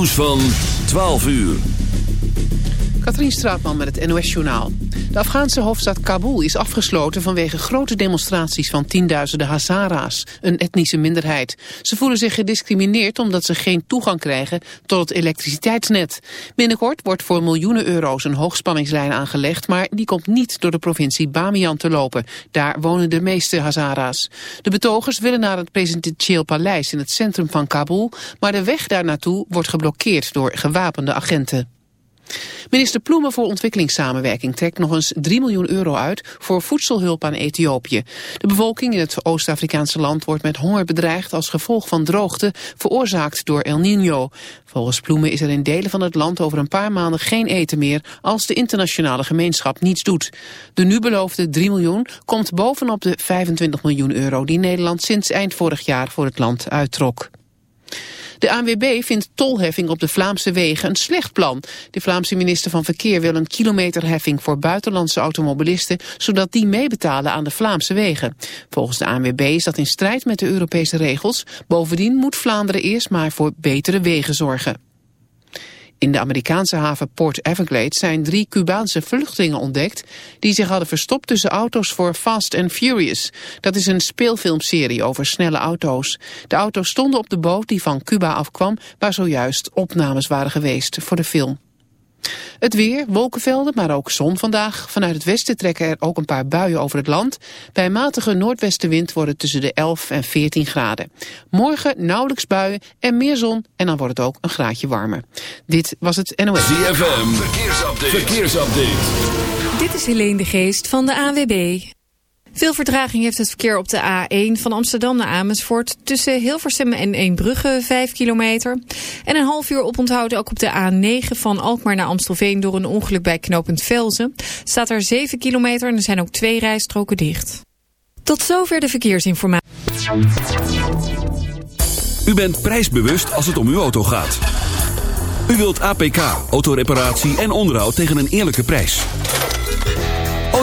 Nieuws van 12 uur. Katrien Straatman met het NOS-journaal. De Afghaanse hoofdstad Kabul is afgesloten vanwege grote demonstraties van tienduizenden Hazara's, een etnische minderheid. Ze voelen zich gediscrimineerd omdat ze geen toegang krijgen tot het elektriciteitsnet. Binnenkort wordt voor miljoenen euro's een hoogspanningslijn aangelegd, maar die komt niet door de provincie Bamiyan te lopen. Daar wonen de meeste Hazara's. De betogers willen naar het presidentieel paleis in het centrum van Kabul, maar de weg daar naartoe wordt geblokkeerd door gewapende agenten. Minister Ploemen voor ontwikkelingssamenwerking trekt nog eens 3 miljoen euro uit voor voedselhulp aan Ethiopië. De bevolking in het Oost-Afrikaanse land wordt met honger bedreigd als gevolg van droogte veroorzaakt door El Niño. Volgens Ploemen is er in delen van het land over een paar maanden geen eten meer als de internationale gemeenschap niets doet. De nu beloofde 3 miljoen komt bovenop de 25 miljoen euro die Nederland sinds eind vorig jaar voor het land uittrok. De ANWB vindt tolheffing op de Vlaamse wegen een slecht plan. De Vlaamse minister van Verkeer wil een kilometerheffing voor buitenlandse automobilisten, zodat die meebetalen aan de Vlaamse wegen. Volgens de ANWB is dat in strijd met de Europese regels. Bovendien moet Vlaanderen eerst maar voor betere wegen zorgen. In de Amerikaanse haven Port Everglades zijn drie Cubaanse vluchtelingen ontdekt... die zich hadden verstopt tussen auto's voor Fast and Furious. Dat is een speelfilmserie over snelle auto's. De auto's stonden op de boot die van Cuba afkwam... waar zojuist opnames waren geweest voor de film. Het weer, wolkenvelden, maar ook zon vandaag. Vanuit het westen trekken er ook een paar buien over het land. Bij matige noordwestenwind wordt het tussen de 11 en 14 graden. Morgen nauwelijks buien en meer zon en dan wordt het ook een graadje warmer. Dit was het NOS. ZFM, verkeersupdate. verkeersupdate. Dit is Helene de Geest van de AWB. Veel vertraging heeft het verkeer op de A1 van Amsterdam naar Amersfoort... tussen Hilversum en Eembrugge, 5 kilometer. En een half uur oponthoud ook op de A9 van Alkmaar naar Amstelveen... door een ongeluk bij knooppunt Velzen. Staat er 7 kilometer en er zijn ook twee rijstroken dicht. Tot zover de verkeersinformatie. U bent prijsbewust als het om uw auto gaat. U wilt APK, autoreparatie en onderhoud tegen een eerlijke prijs.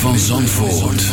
Van Zandvoort.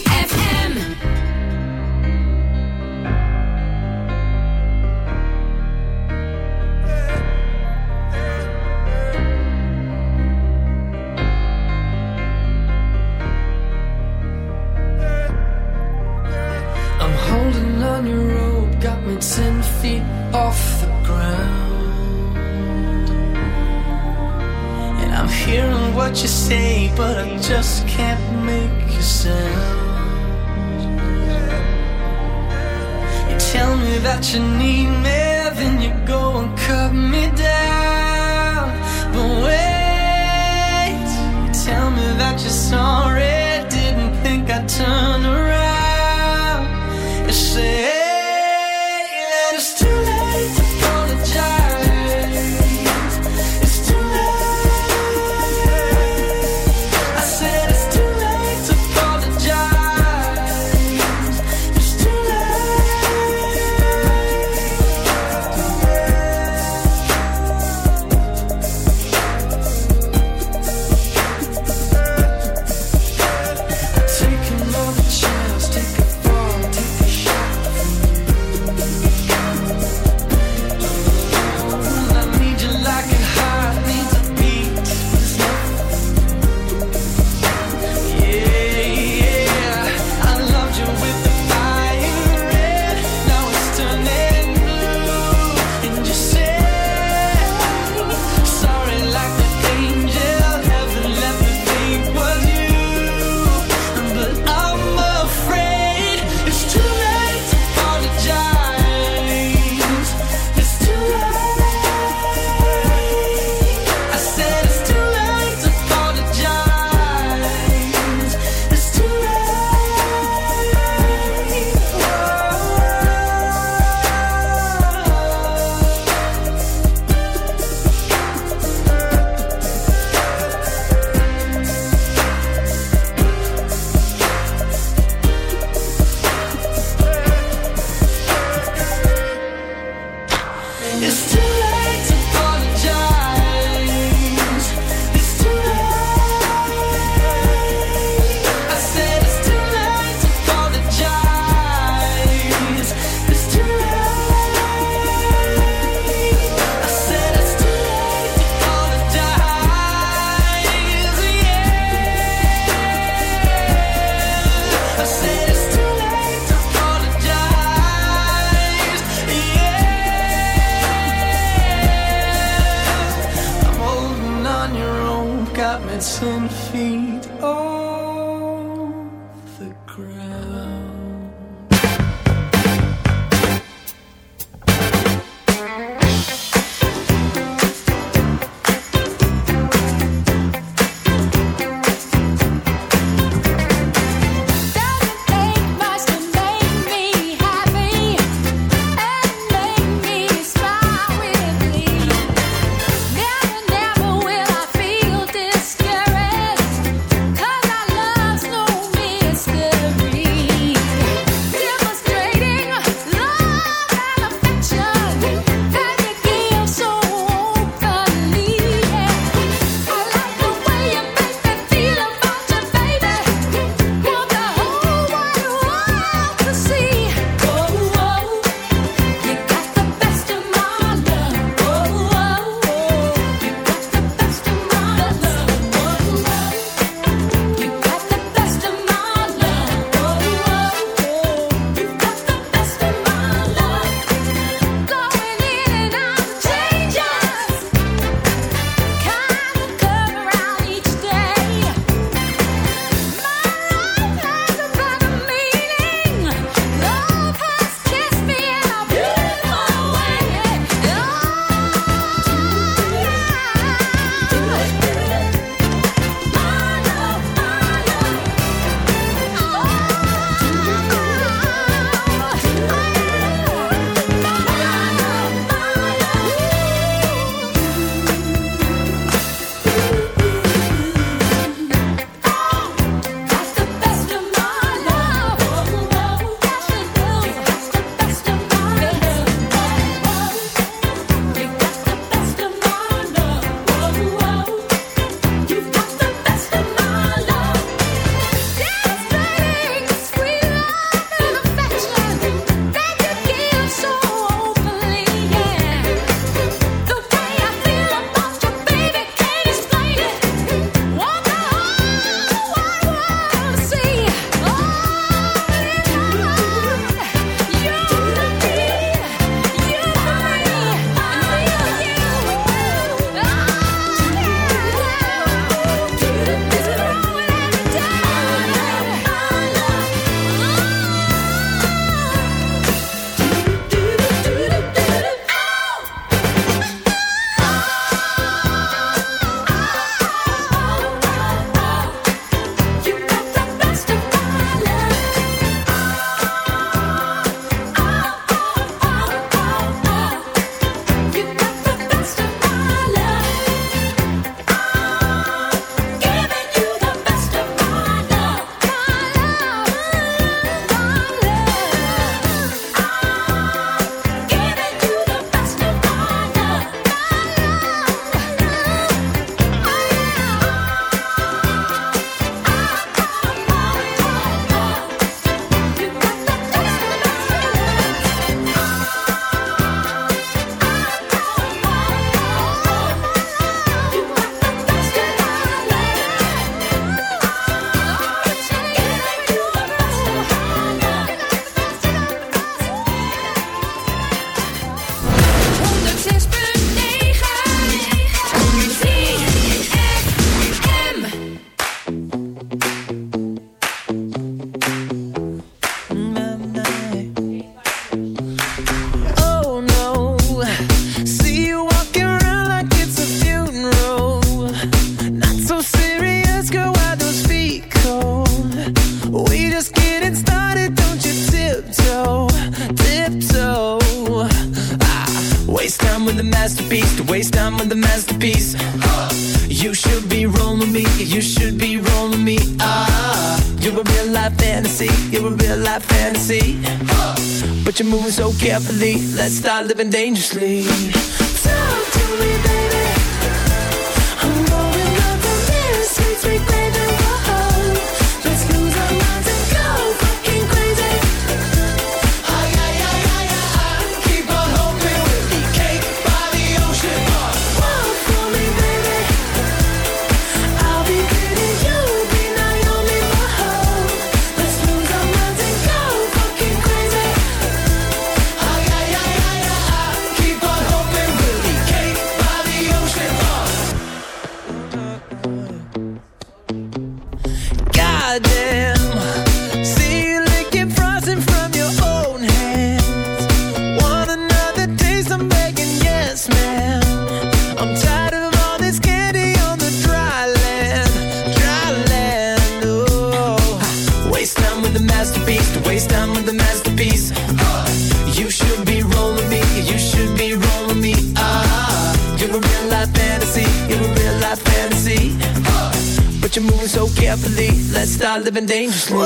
Dangerous.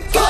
Me,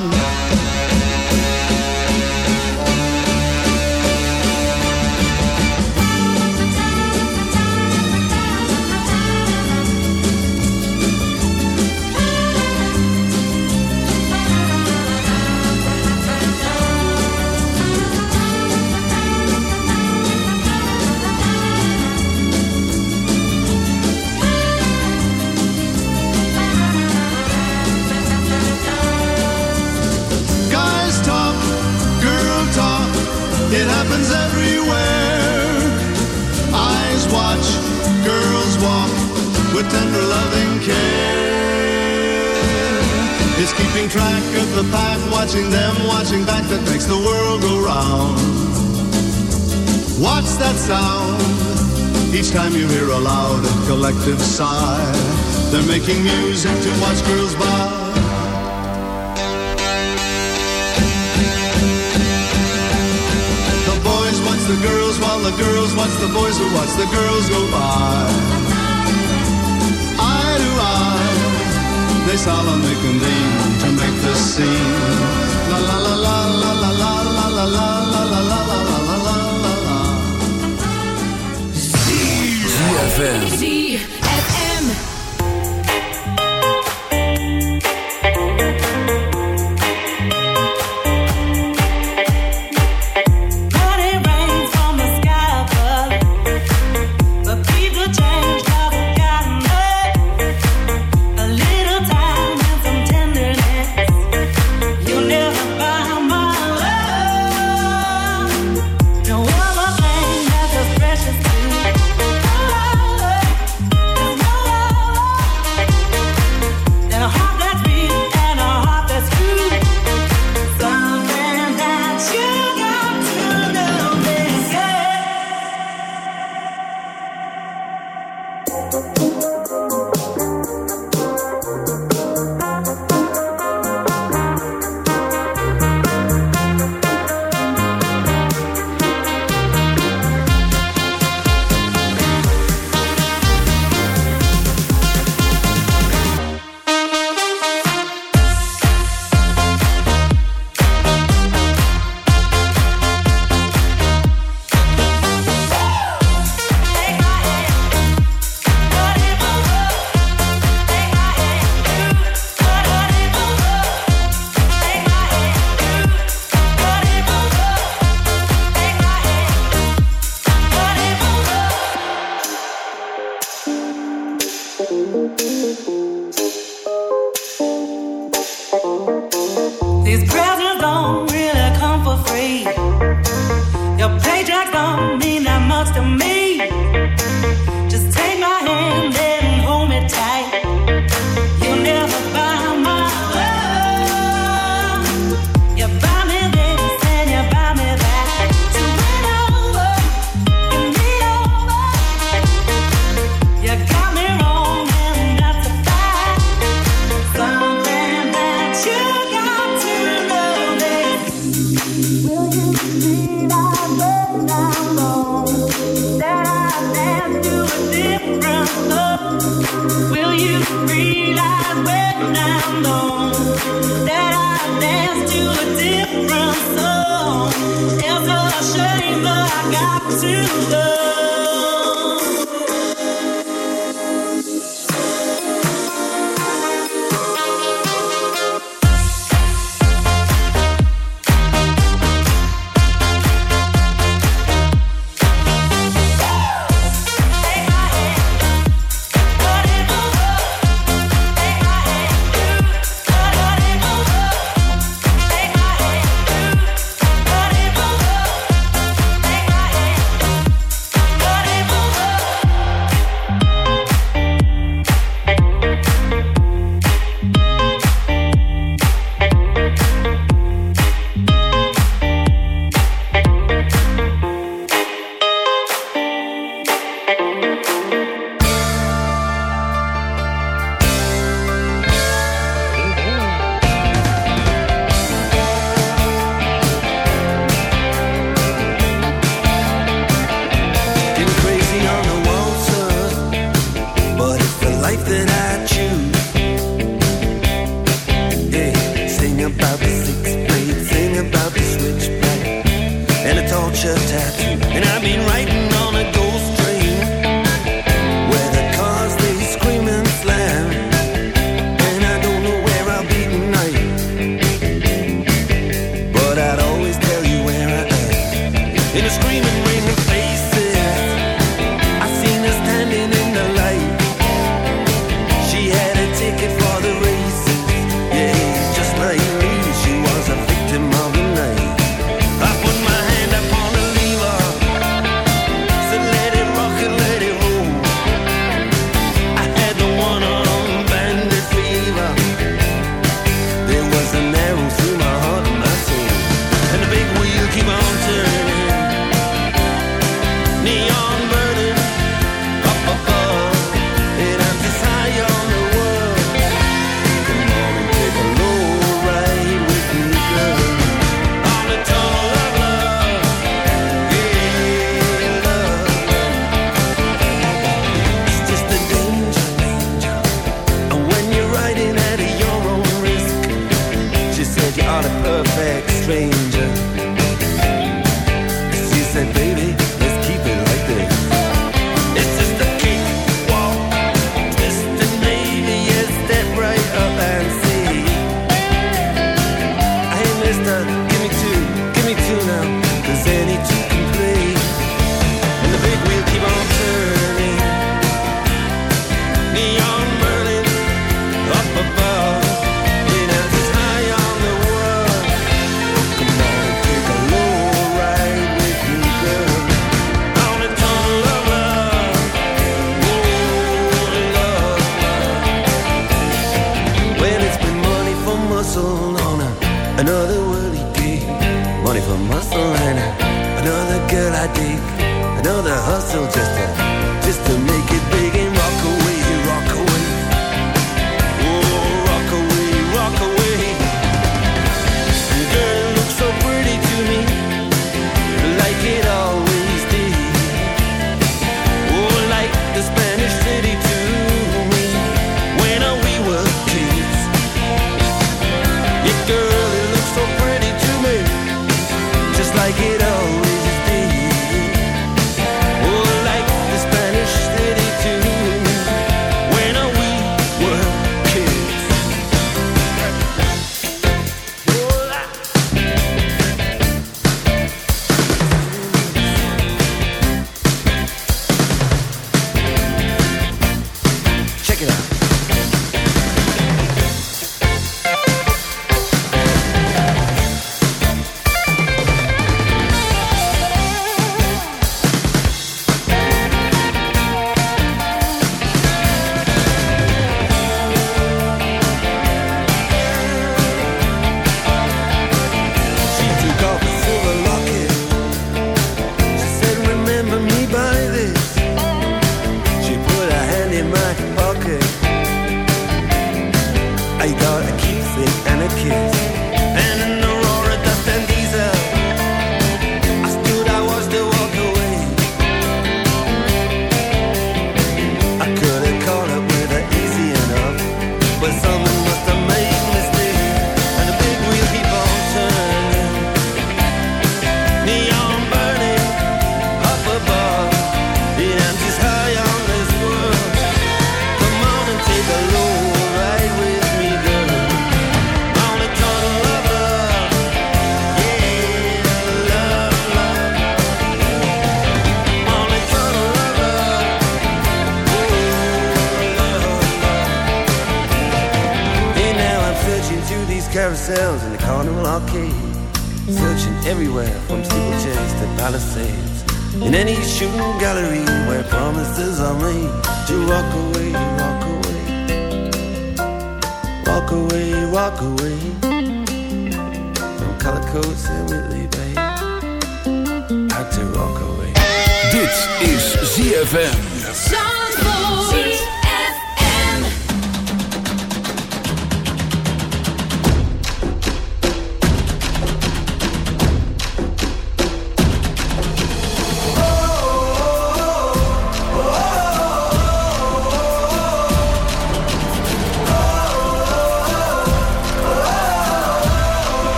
makes the world go round. watch that sound? Each time you hear a loud and collective sigh, they're making music to watch girls by. The boys watch the girls while the girls watch the boys who watch the girls go by. Eye to eye, they solemnly convene to make the scene. La la la la la la. La. ZFM.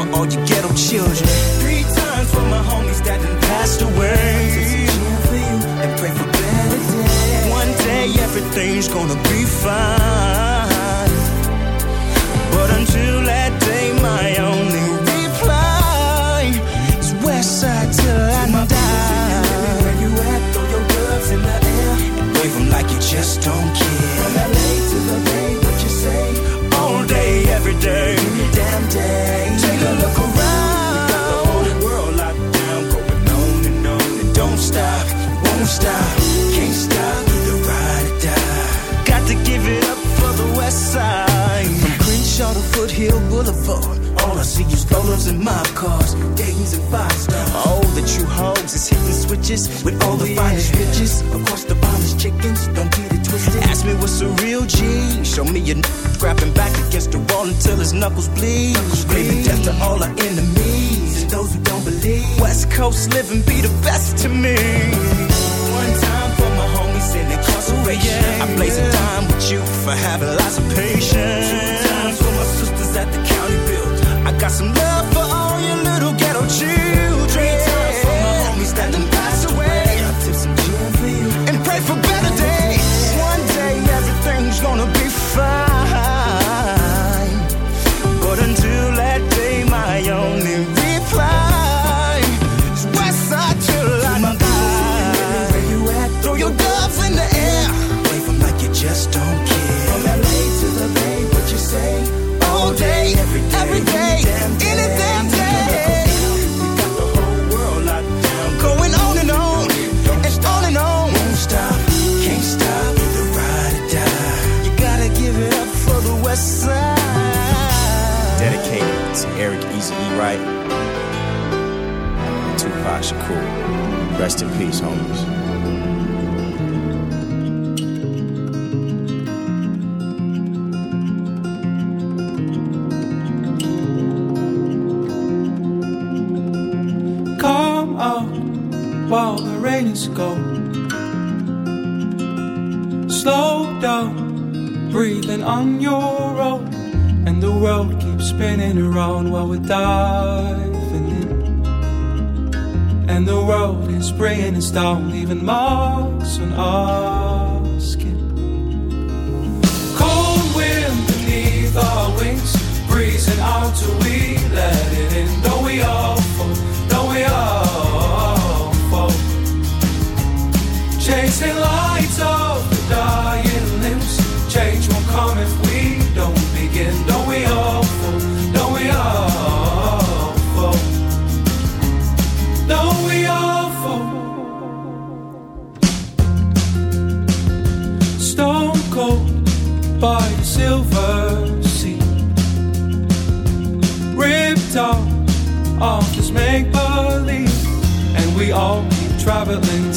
for all you ghetto children. Three times for my homies that done passed away. For you and pray for better days. One day everything's gonna be fine. But until that day, my only reply is Westside till I my die. Where you at? Throw your gloves in the air and wave like you just don't and mob cars, Dayton's and five stars. Oh, the true hoes is hitting switches with all the yeah. finest riches. Of course, the finest chickens, don't get it twisted. Ask me what's a real G. Show me a n grabbing back against the wall until his knuckles bleed. Knuckles bleed. death to all our enemies and those who don't believe. West Coast living be the best to me. One time for my homies in incarceration. Yeah, I blaze a dime with you for having lots of patience. Two times for my sisters at the county build. I got some love peace, homies. Come out while the rain is gone. Slow down, breathing on your own. And the world keeps spinning around while we're diving is bringing down, leaving marks on our skin. Cold wind beneath our wings, breezing out till we let it in.